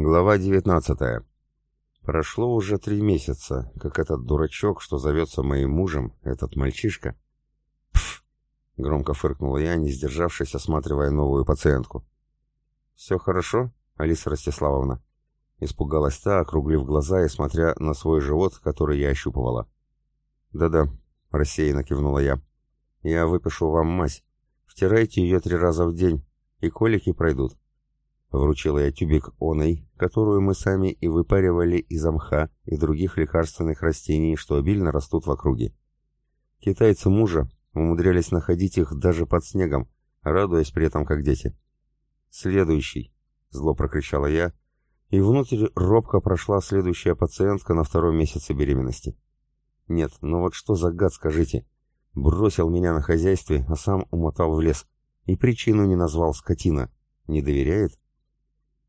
Глава 19. Прошло уже три месяца, как этот дурачок, что зовется моим мужем, этот мальчишка. Пф! Громко фыркнула я, не сдержавшись, осматривая новую пациентку. «Все хорошо, Алиса Ростиславовна?» Испугалась та, округлив глаза и смотря на свой живот, который я ощупывала. «Да-да», — рассеянно кивнула я. «Я выпишу вам мазь. Втирайте ее три раза в день, и колики пройдут. Вручила я тюбик оной, которую мы сами и выпаривали из мха и других лекарственных растений, что обильно растут в округе. Китайцы мужа умудрялись находить их даже под снегом, радуясь при этом как дети. «Следующий!» — зло прокричала я, и внутрь робко прошла следующая пациентка на втором месяце беременности. «Нет, ну вот что за гад, скажите!» Бросил меня на хозяйстве, а сам умотал в лес. И причину не назвал скотина. Не доверяет?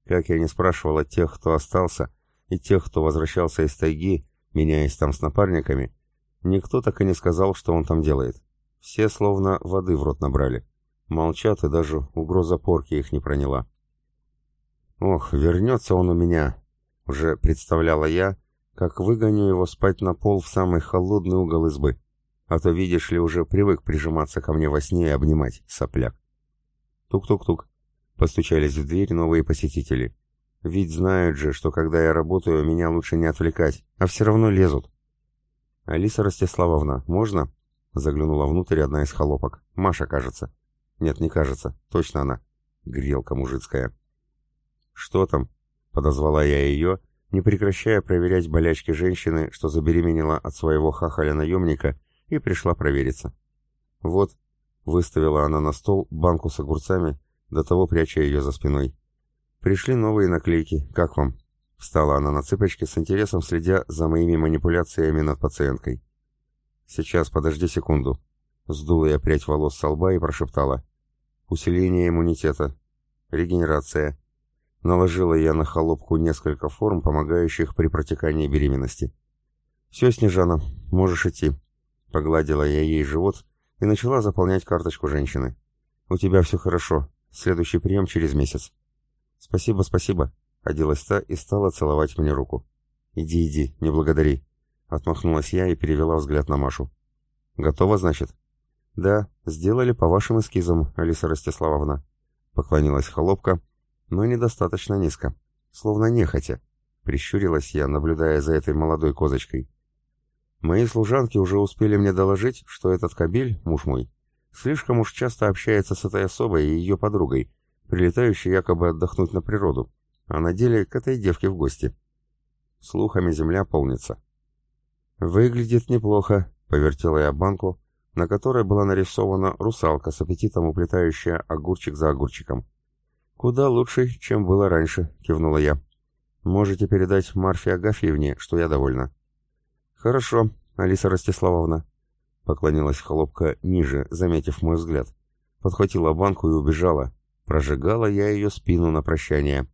Как я не спрашивал от тех, кто остался, и тех, кто возвращался из тайги, меняясь там с напарниками, никто так и не сказал, что он там делает. Все словно воды в рот набрали. Молчат, и даже угроза порки их не проняла. «Ох, вернется он у меня!» — уже представляла я, как выгоню его спать на пол в самый холодный угол избы. А то, видишь ли, уже привык прижиматься ко мне во сне и обнимать, сопляк. Тук-тук-тук. Постучались в дверь новые посетители. Ведь знают же, что когда я работаю, меня лучше не отвлекать, а все равно лезут. «Алиса Ростиславовна, можно?» Заглянула внутрь одна из холопок. «Маша, кажется». «Нет, не кажется. Точно она. Грелка мужицкая». «Что там?» Подозвала я ее, не прекращая проверять болячки женщины, что забеременела от своего хахаля-наемника и пришла провериться. «Вот», — выставила она на стол банку с огурцами, до того пряча ее за спиной. «Пришли новые наклейки. Как вам?» Встала она на цыпочки с интересом, следя за моими манипуляциями над пациенткой. «Сейчас, подожди секунду». Сдула я прядь волос со лба и прошептала. «Усиление иммунитета. Регенерация». Наложила я на холопку несколько форм, помогающих при протекании беременности. «Все, Снежана, можешь идти». Погладила я ей живот и начала заполнять карточку женщины. «У тебя все хорошо. Следующий прием через месяц. Спасибо, спасибо. Оделась та и стала целовать мне руку. Иди, иди, не благодари. Отмахнулась я и перевела взгляд на Машу. Готова, значит? Да, сделали по вашим эскизам, Алиса Ростиславовна. Поклонилась холопка, но недостаточно низко. Словно нехотя. Прищурилась я, наблюдая за этой молодой козочкой. Мои служанки уже успели мне доложить, что этот кабель, муж мой, Слишком уж часто общается с этой особой и ее подругой, прилетающей якобы отдохнуть на природу, а на деле к этой девке в гости. Слухами земля полнится. «Выглядит неплохо», — повертела я банку, на которой была нарисована русалка с аппетитом уплетающая огурчик за огурчиком. «Куда лучше, чем было раньше», — кивнула я. «Можете передать Марфе Агафьевне, что я довольна». «Хорошо, Алиса Ростиславовна», Поклонилась холопка ниже, заметив мой взгляд. Подхватила банку и убежала. Прожигала я ее спину на прощание.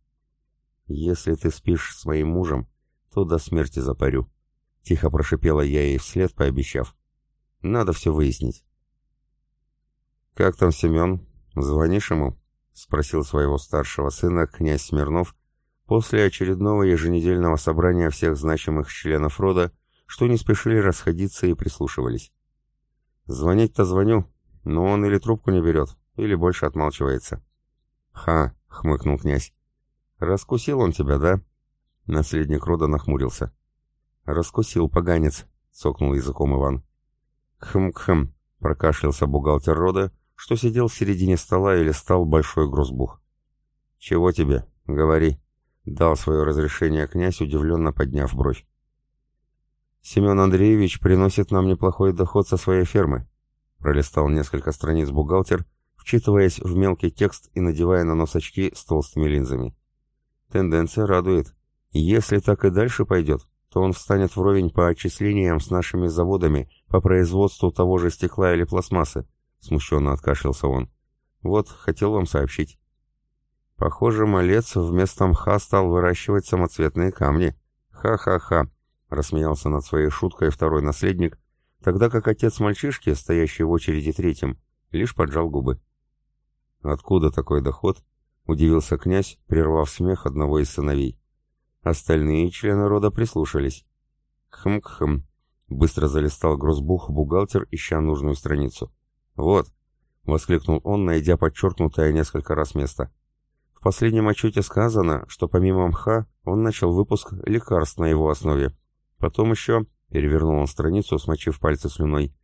«Если ты спишь с моим мужем, то до смерти запарю», — тихо прошипела я ей вслед, пообещав. «Надо все выяснить». «Как там Семен? Звонишь ему?» — спросил своего старшего сына князь Смирнов после очередного еженедельного собрания всех значимых членов рода, что не спешили расходиться и прислушивались. Звонить-то звоню, но он или трубку не берет, или больше отмалчивается. «Ха!» — хмыкнул князь. «Раскусил он тебя, да?» Наследник рода нахмурился. «Раскусил, поганец!» — цокнул языком Иван. «Кхм-кхм!» — прокашлялся бухгалтер рода, что сидел в середине стола и листал большой грузбух. «Чего тебе? Говори!» — дал свое разрешение князь, удивленно подняв бровь. Семен Андреевич приносит нам неплохой доход со своей фермы. Пролистал несколько страниц бухгалтер, вчитываясь в мелкий текст и надевая на нос очки с толстыми линзами. Тенденция радует. Если так и дальше пойдет, то он встанет вровень по отчислениям с нашими заводами по производству того же стекла или пластмассы. Смущенно откашлялся он. Вот, хотел вам сообщить. Похоже, малец вместо мха стал выращивать самоцветные камни. Ха-ха-ха. Рассмеялся над своей шуткой второй наследник, тогда как отец мальчишки, стоящий в очереди третьим, лишь поджал губы. «Откуда такой доход?» — удивился князь, прервав смех одного из сыновей. Остальные члены рода прислушались. Хм-хм. Быстро залистал грозбух бухгалтер, ища нужную страницу. «Вот!» — воскликнул он, найдя подчеркнутое несколько раз место. В последнем отчете сказано, что помимо мха он начал выпуск лекарств на его основе. Потом еще, перевернул он страницу, смочив пальцы слюной,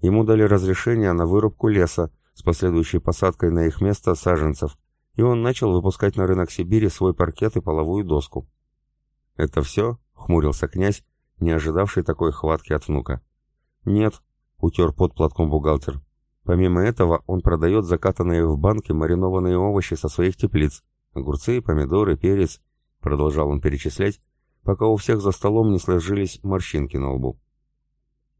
ему дали разрешение на вырубку леса с последующей посадкой на их место саженцев, и он начал выпускать на рынок Сибири свой паркет и половую доску. «Это все?» — хмурился князь, не ожидавший такой хватки от внука. «Нет», — утер под платком бухгалтер. «Помимо этого он продает закатанные в банке маринованные овощи со своих теплиц. Огурцы, помидоры, перец», — продолжал он перечислять, пока у всех за столом не сложились морщинки на лбу.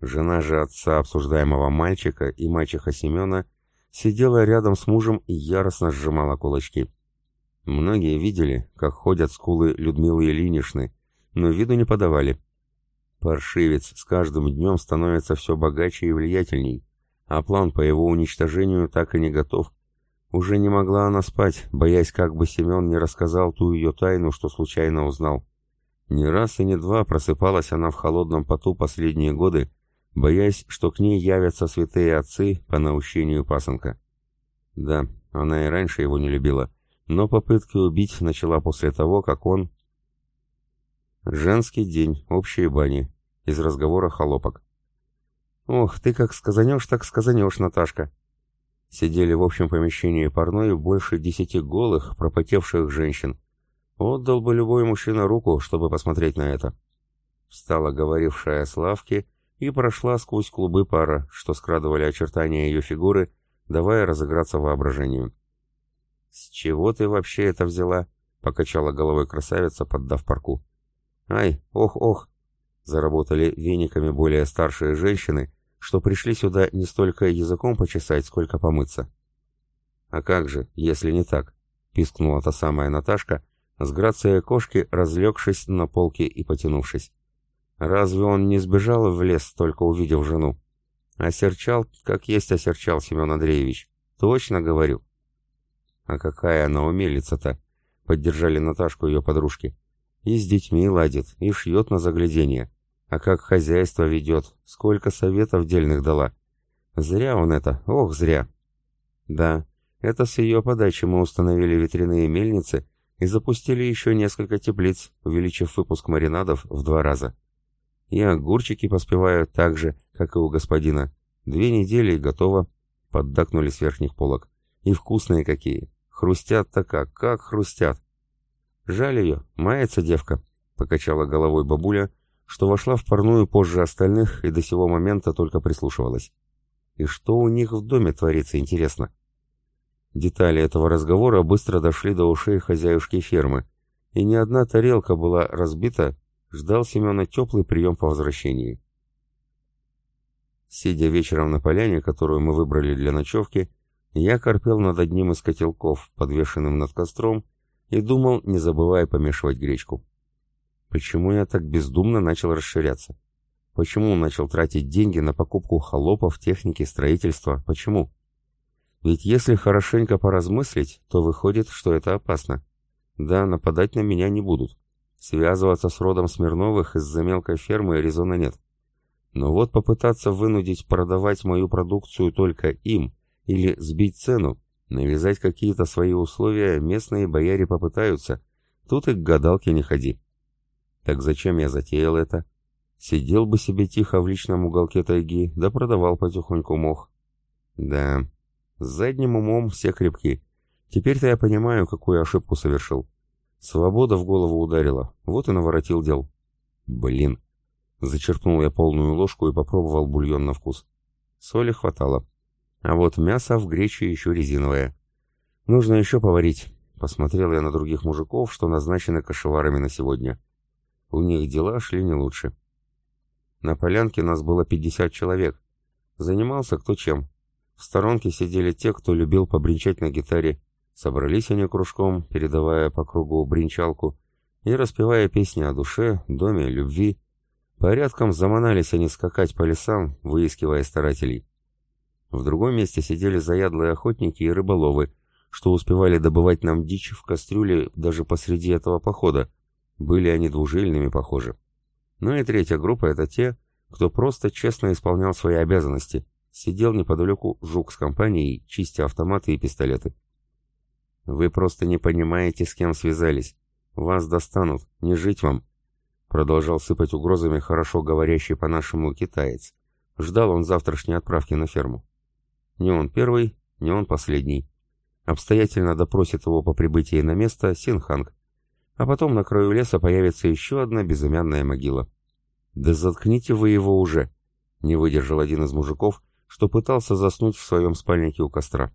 Жена же отца обсуждаемого мальчика и мачеха Семена сидела рядом с мужем и яростно сжимала кулачки. Многие видели, как ходят скулы Людмилы Ильиничны, но виду не подавали. Паршивец с каждым днем становится все богаче и влиятельней, а план по его уничтожению так и не готов. Уже не могла она спать, боясь, как бы Семен не рассказал ту ее тайну, что случайно узнал. Не раз и не два просыпалась она в холодном поту последние годы, боясь, что к ней явятся святые отцы по наущению пасынка. Да, она и раньше его не любила, но попытки убить начала после того, как он... Женский день, общие бани, из разговора холопок. «Ох, ты как сказанешь, так сказанешь, Наташка!» Сидели в общем помещении парной больше десяти голых, пропотевших женщин. Отдал бы любой мужчина руку, чтобы посмотреть на это. Встала говорившая с лавки и прошла сквозь клубы пара, что скрадывали очертания ее фигуры, давая разыграться воображению. «С чего ты вообще это взяла?» — покачала головой красавица, поддав парку. «Ай, ох-ох!» — заработали вениками более старшие женщины, что пришли сюда не столько языком почесать, сколько помыться. «А как же, если не так?» — пискнула та самая Наташка, с грацией кошки разлегшись на полке и потянувшись. Разве он не сбежал в лес, только увидев жену? Осерчал, как есть осерчал Семен Андреевич. Точно говорю. А какая она умелица-то? Поддержали Наташку ее подружки. И с детьми ладит, и шьет на заглядение. А как хозяйство ведет, сколько советов дельных дала. Зря он это, ох, зря. Да, это с ее подачи мы установили ветряные мельницы и запустили еще несколько теплиц, увеличив выпуск маринадов в два раза. И огурчики поспевают так же, как и у господина. Две недели и готово. Поддакнули с верхних полок. И вкусные какие. Хрустят-то как, как хрустят. Жаль ее, мается девка, покачала головой бабуля, что вошла в парную позже остальных и до сего момента только прислушивалась. И что у них в доме творится, интересно? Детали этого разговора быстро дошли до ушей хозяюшки фермы, и ни одна тарелка была разбита ждал Семена теплый прием по возвращении. Сидя вечером на поляне, которую мы выбрали для ночевки, я корпел над одним из котелков, подвешенным над костром, и думал, не забывая помешивать гречку. Почему я так бездумно начал расширяться? Почему начал тратить деньги на покупку холопов, техники, строительства? Почему? Ведь если хорошенько поразмыслить, то выходит, что это опасно. Да, нападать на меня не будут. Связываться с родом Смирновых из-за мелкой фермы резона нет. Но вот попытаться вынудить продавать мою продукцию только им или сбить цену, навязать какие-то свои условия местные бояре попытаются. Тут и к гадалке не ходи. Так зачем я затеял это? Сидел бы себе тихо в личном уголке тайги, да продавал потихоньку мох. Да, с задним умом все крепки. Теперь-то я понимаю, какую ошибку совершил. Свобода в голову ударила, вот и наворотил дел. Блин. Зачерпнул я полную ложку и попробовал бульон на вкус. Соли хватало. А вот мясо в грече еще резиновое. Нужно еще поварить. Посмотрел я на других мужиков, что назначены кошеварами на сегодня. У них дела шли не лучше. На полянке нас было 50 человек. Занимался кто чем. В сторонке сидели те, кто любил побренчать на гитаре, Собрались они кружком, передавая по кругу бренчалку и распевая песни о душе, доме, любви. Порядком заманались они скакать по лесам, выискивая старателей. В другом месте сидели заядлые охотники и рыболовы, что успевали добывать нам дичь в кастрюле даже посреди этого похода. Были они двужильными, похоже. Ну и третья группа — это те, кто просто честно исполнял свои обязанности. Сидел неподалеку жук с компанией, чистя автоматы и пистолеты. «Вы просто не понимаете, с кем связались. Вас достанут, не жить вам», — продолжал сыпать угрозами хорошо говорящий по-нашему китаец. Ждал он завтрашней отправки на ферму. Не он первый, не он последний. Обстоятельно допросит его по прибытии на место Синханг. А потом на краю леса появится еще одна безымянная могила. «Да заткните вы его уже!» — не выдержал один из мужиков, что пытался заснуть в своем спальнике у костра.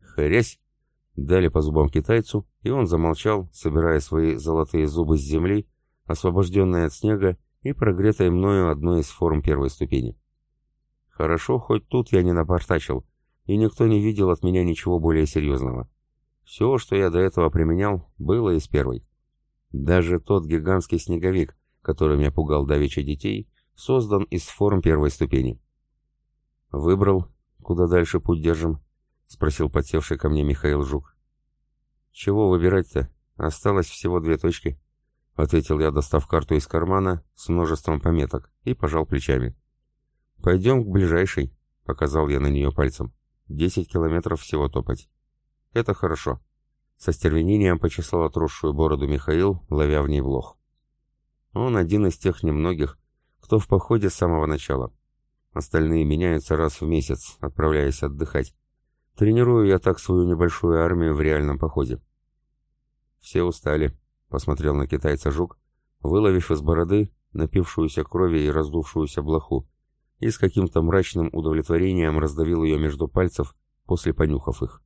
«Хрясь!» — дали по зубам китайцу, и он замолчал, собирая свои золотые зубы с земли, освобожденные от снега и прогретой мною одной из форм первой ступени. Хорошо, хоть тут я не напортачил, и никто не видел от меня ничего более серьезного. Все, что я до этого применял, было из первой. Даже тот гигантский снеговик, которым я пугал давеча детей, создан из форм первой ступени. «Выбрал, куда дальше путь держим?» — спросил подсевший ко мне Михаил Жук. «Чего выбирать-то? Осталось всего две точки», — ответил я, достав карту из кармана с множеством пометок, и пожал плечами. «Пойдем к ближайшей», — показал я на нее пальцем. Десять километров всего топать. Это хорошо. Со стервенением почесал отросшую бороду Михаил, ловя в ней блох. Он один из тех немногих, кто в походе с самого начала. Остальные меняются раз в месяц, отправляясь отдыхать. Тренирую я так свою небольшую армию в реальном походе. Все устали, посмотрел на китайца жук, выловив из бороды напившуюся крови и раздувшуюся блоху, и с каким-то мрачным удовлетворением раздавил ее между пальцев, после понюхав их.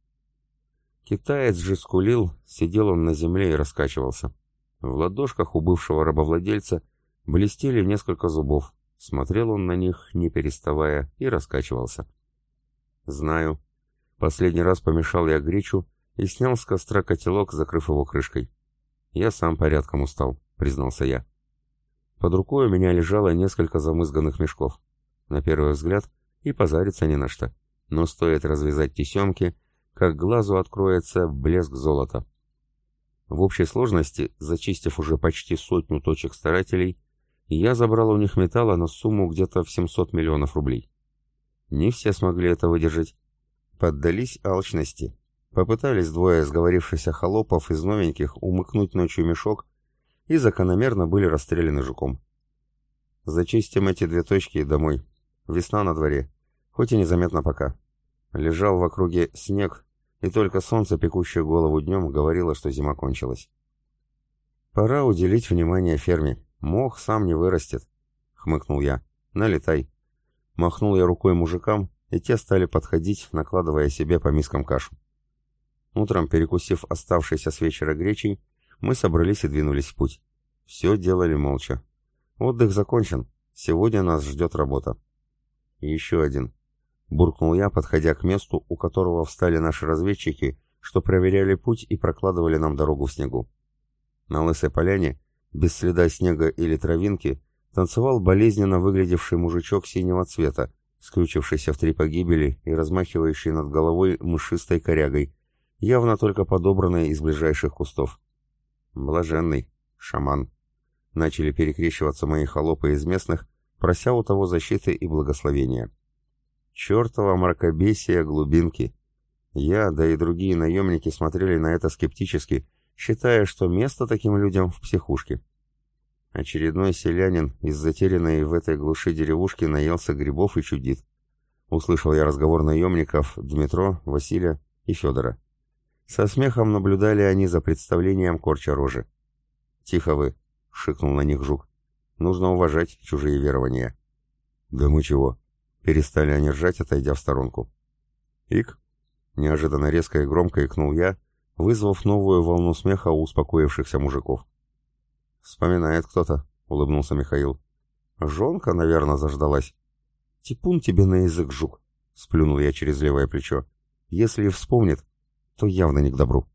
Китаец же скулил, сидел он на земле и раскачивался. В ладошках у бывшего рабовладельца блестели несколько зубов. Смотрел он на них, не переставая, и раскачивался. «Знаю. Последний раз помешал я гречу и снял с костра котелок, закрыв его крышкой. Я сам порядком устал», — признался я. Под рукой у меня лежало несколько замызганных мешков на первый взгляд, и позариться не на что. Но стоит развязать тесемки, как глазу откроется блеск золота. В общей сложности, зачистив уже почти сотню точек старателей, я забрал у них металла на сумму где-то в 700 миллионов рублей. Не все смогли это выдержать. Поддались алчности. Попытались двое сговорившихся холопов из новеньких умыкнуть ночью мешок и закономерно были расстреляны жуком. Зачистим эти две точки домой. Весна на дворе, хоть и незаметно пока. Лежал в округе снег, и только солнце, пекущее голову днем, говорило, что зима кончилась. «Пора уделить внимание ферме. Мох сам не вырастет», — хмыкнул я. «Налетай». Махнул я рукой мужикам, и те стали подходить, накладывая себе по мискам кашу. Утром, перекусив оставшейся с вечера гречей, мы собрались и двинулись в путь. Все делали молча. Отдых закончен. Сегодня нас ждет работа. И еще один. Буркнул я, подходя к месту, у которого встали наши разведчики, что проверяли путь и прокладывали нам дорогу в снегу. На лысой поляне, без следа снега или травинки, танцевал болезненно выглядевший мужичок синего цвета, скрючившийся в три погибели и размахивающий над головой мышистой корягой, явно только подобранной из ближайших кустов. Блаженный, шаман. Начали перекрещиваться мои холопы из местных, прося у того защиты и благословения. Чертова мракобесие глубинки. Я, да и другие наемники смотрели на это скептически, считая, что место таким людям в психушке. Очередной селянин из затерянной в этой глуши деревушки наелся грибов и чудит. Услышал я разговор наемников Дмитро, Василия и Федора. Со смехом наблюдали они за представлением корча рожи. «Тихо вы!» — шикнул на них жук. Нужно уважать чужие верования. Да мы чего? Перестали они ржать, отойдя в сторонку. Ик? Неожиданно резко и громко икнул я, вызвав новую волну смеха у успокоившихся мужиков. «Вспоминает кто-то», — улыбнулся Михаил. «Жонка, наверное, заждалась». «Типун тебе на язык, жук», — сплюнул я через левое плечо. «Если вспомнит, то явно не к добру».